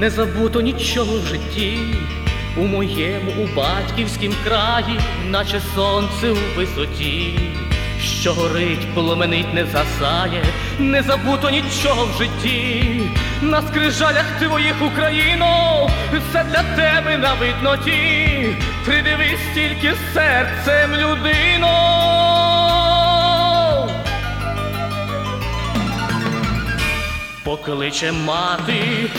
не забуто нічого в житті, у моєму, у батьківськім краї, наче сонце у висоті, що горить, пломенить, не засає, не забуто нічого в житті, на скрижалях твоїх Україно, все для тебе на видноті, придивись тільки серцем людино. Покличе мати.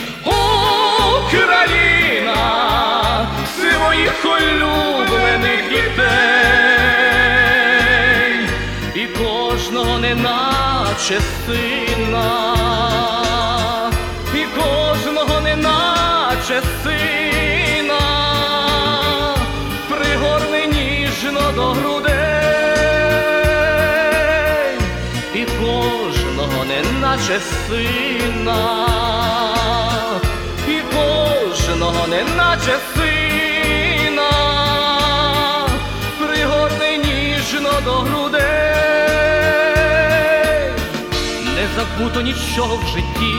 Україна своїх улюблених дітей. І кожного неначе сина, і кожного неначе сина, пригорне ніжно до грудей. І кожного неначе сина, і кожного неначе сина, пригорне ніжно до грудей, не забуто нічого в житті,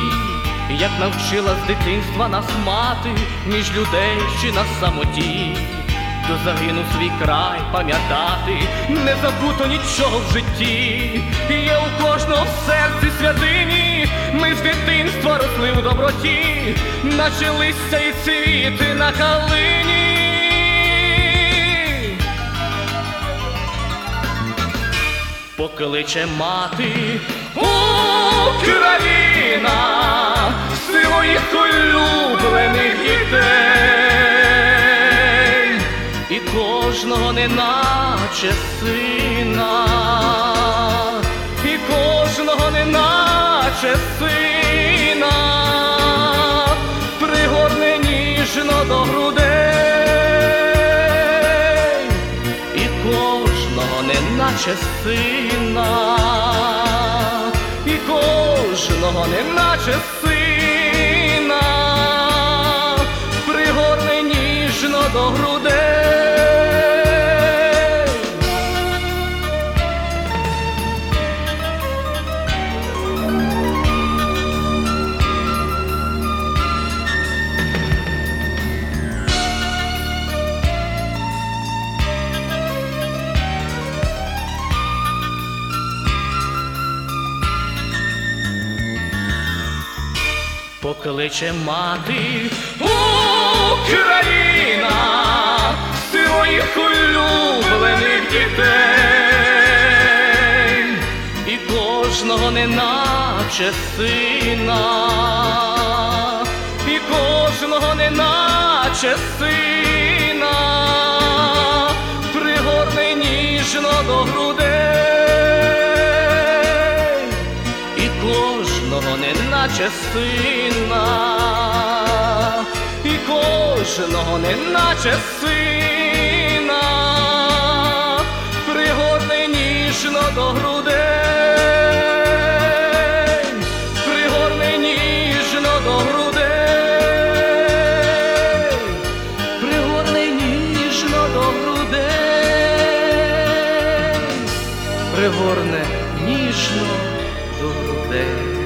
як навчила з дитинства нас мати між людей чи на самоті. До загину свій край пам'ятати, не забуто нічого в житті, є у кожного в серці святині, ми з дитинства росли в доброті, наче листя і цвіти на калині. Покличе мати Україна своїх улюблених дітей кожного неначе сина, і кожного неначе сина, пригорне ніжно до грудей, і кожного неначе сина, і кожного неначе сина, пригорне ніжно до грудей. Покличе мати. Україна! Своїх улюблених дітей. І кожного неначе сина, і кожного неначе сина, кожного, неначе сина, і кожного, неначе сина, пригорне ніжно до грудей, пригорне ніжно до грудей, пригорне ніжно до грудей, пригорне ніжно. there.